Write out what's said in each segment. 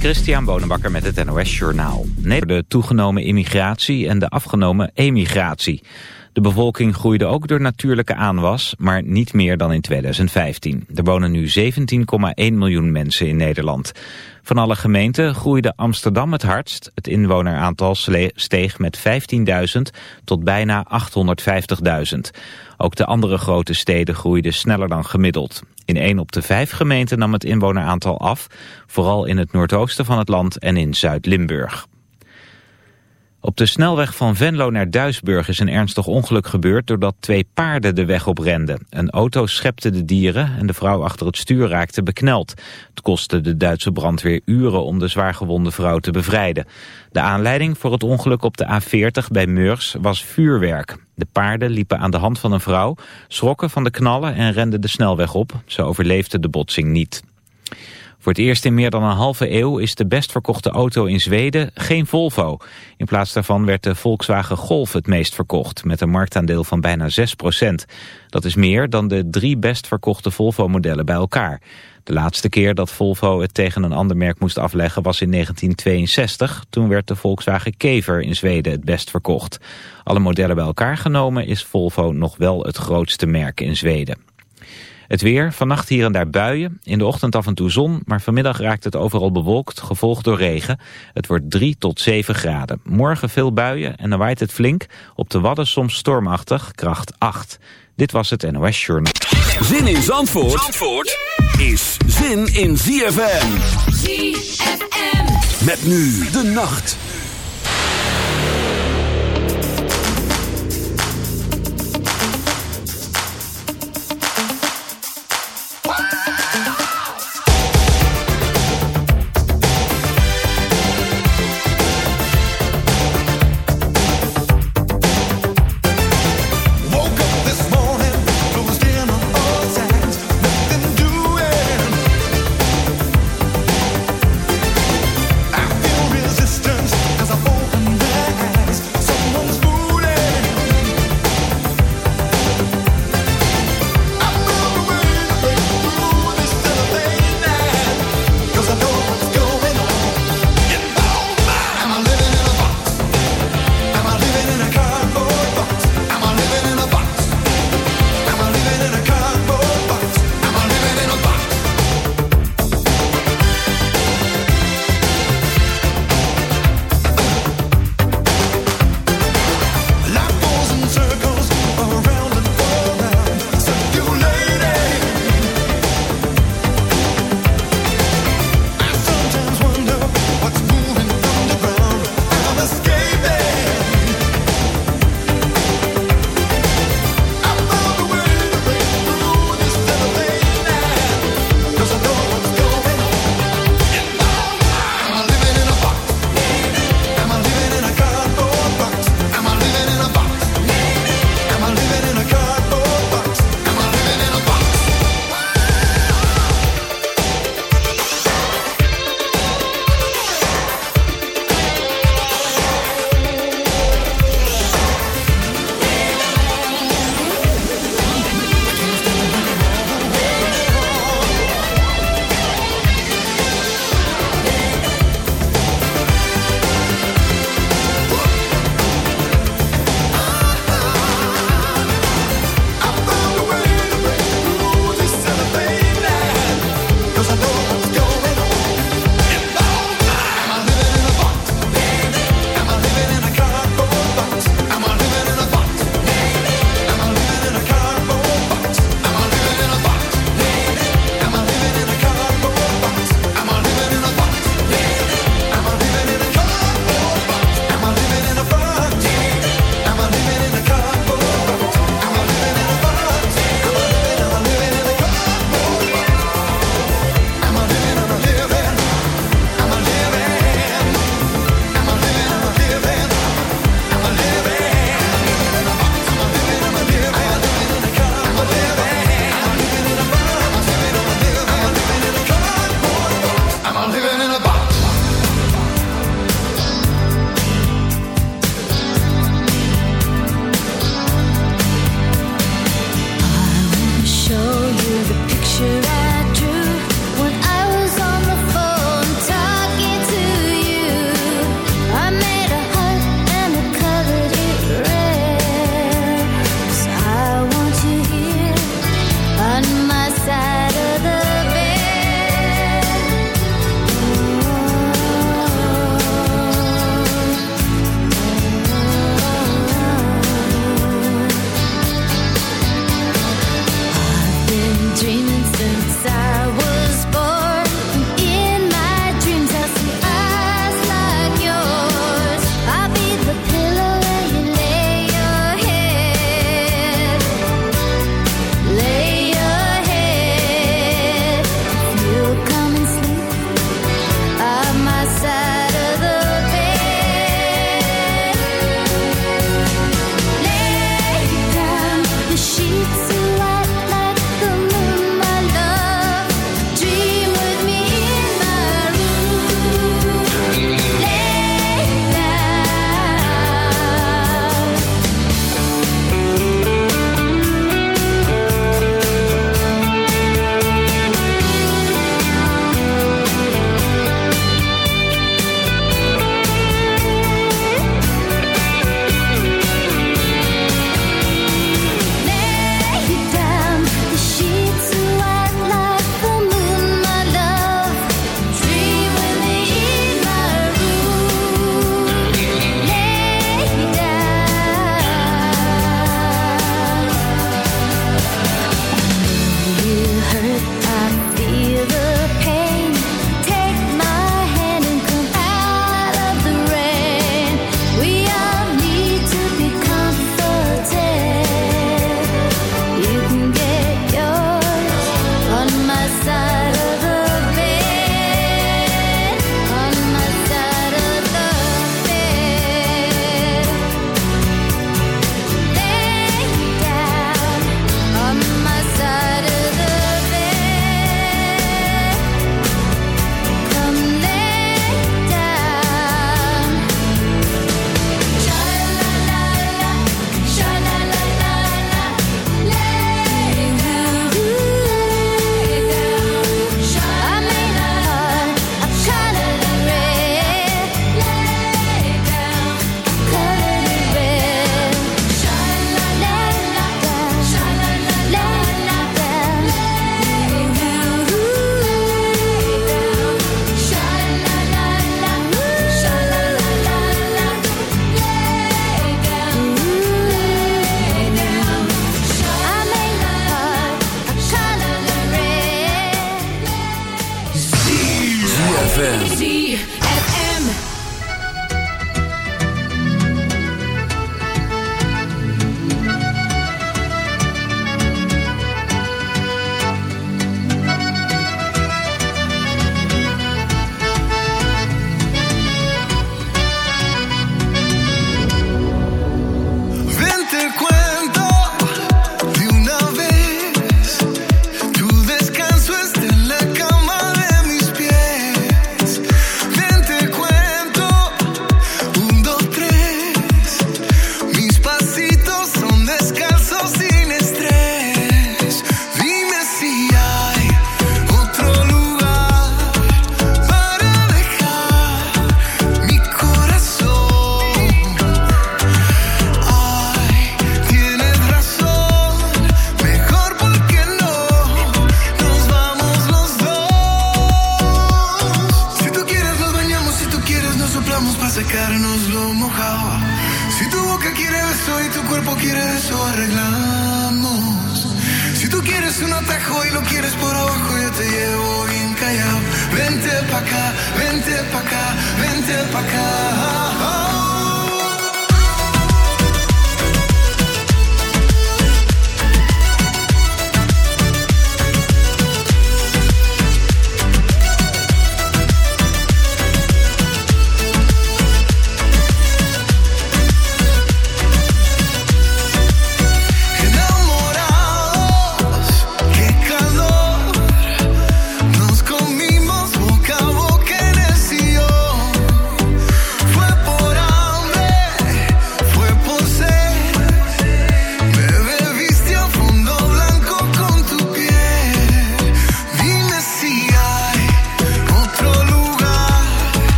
Christian Bonenbakker met het NOS Journaal. De toegenomen immigratie en de afgenomen emigratie. De bevolking groeide ook door natuurlijke aanwas, maar niet meer dan in 2015. Er wonen nu 17,1 miljoen mensen in Nederland. Van alle gemeenten groeide Amsterdam het hardst. Het inwoneraantal steeg met 15.000 tot bijna 850.000. Ook de andere grote steden groeiden sneller dan gemiddeld. In één op de vijf gemeenten nam het inwoneraantal af, vooral in het noordoosten van het land en in Zuid-Limburg. Op de snelweg van Venlo naar Duisburg is een ernstig ongeluk gebeurd doordat twee paarden de weg op renden. Een auto schepte de dieren en de vrouw achter het stuur raakte bekneld. Het kostte de Duitse brandweer uren om de zwaargewonde vrouw te bevrijden. De aanleiding voor het ongeluk op de A40 bij Meurs was vuurwerk. De paarden liepen aan de hand van een vrouw, schrokken van de knallen en renden de snelweg op. Ze overleefde de botsing niet. Voor het eerst in meer dan een halve eeuw is de best verkochte auto in Zweden geen Volvo. In plaats daarvan werd de Volkswagen Golf het meest verkocht, met een marktaandeel van bijna 6% Dat is meer dan de drie best verkochte Volvo-modellen bij elkaar. De laatste keer dat Volvo het tegen een ander merk moest afleggen was in 1962. Toen werd de Volkswagen Kever in Zweden het best verkocht. Alle modellen bij elkaar genomen is Volvo nog wel het grootste merk in Zweden. Het weer, vannacht hier en daar buien, in de ochtend af en toe zon, maar vanmiddag raakt het overal bewolkt, gevolgd door regen. Het wordt 3 tot 7 graden. Morgen veel buien en dan waait het flink. Op de Wadden soms stormachtig, kracht 8. Dit was het NOS Journal. Zin in Zandvoort, Zandvoort is zin in ZFM. ZFM. Met nu de nacht.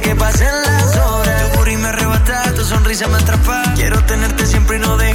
que pasen las horas. Tu y me arrebata, tu sonrisa me atrapa. Quiero tenerte siempre y no de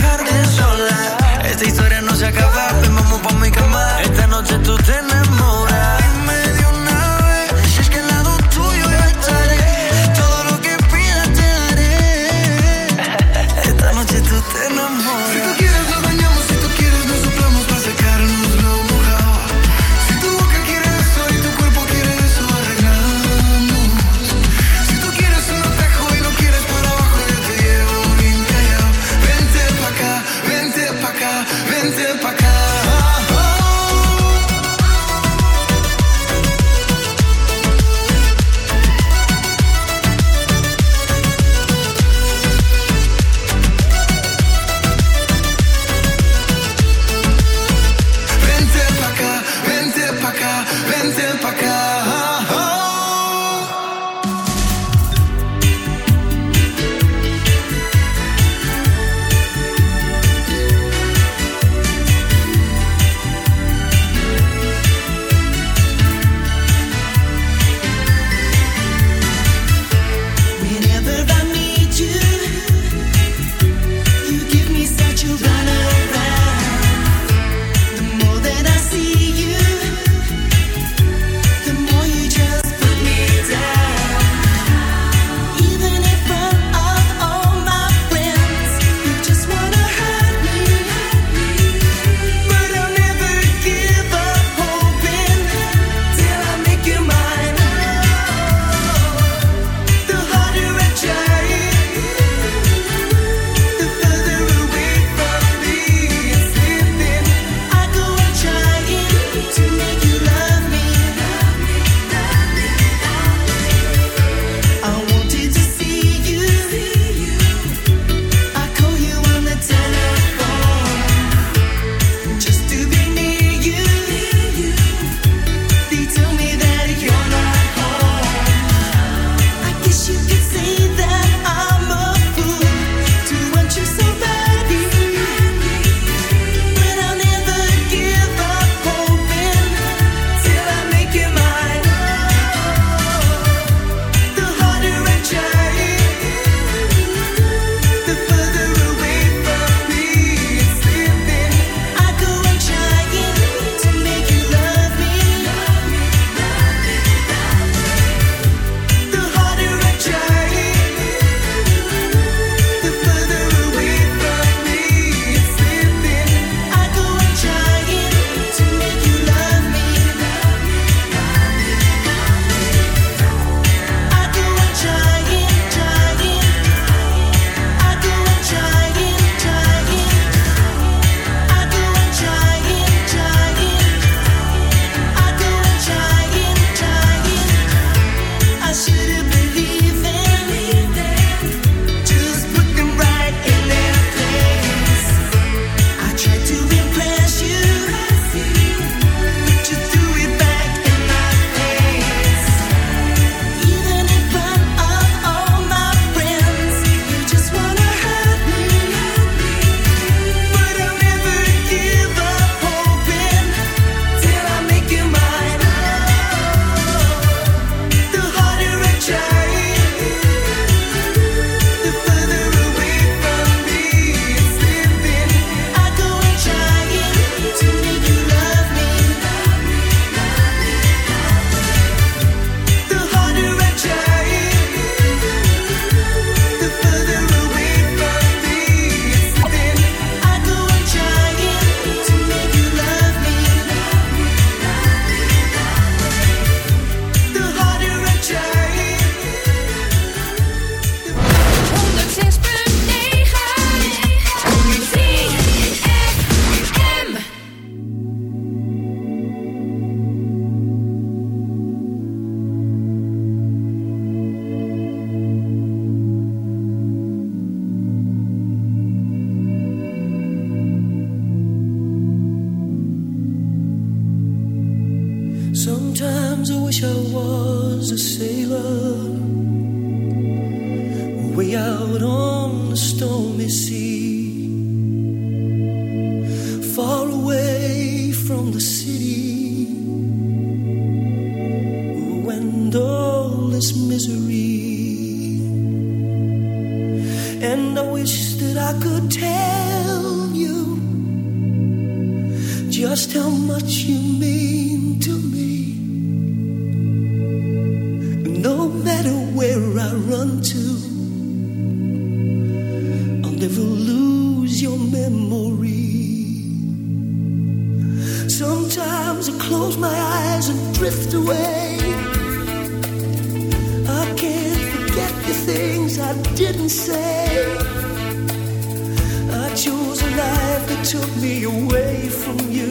away from you.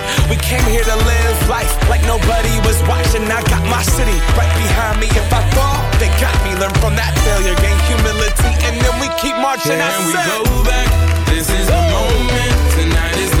We came here to live life like nobody was watching. I got my city right behind me. If I fall, they got me. Learn from that failure, gain humility, and then we keep marching. I we go back? This is the moment. Tonight is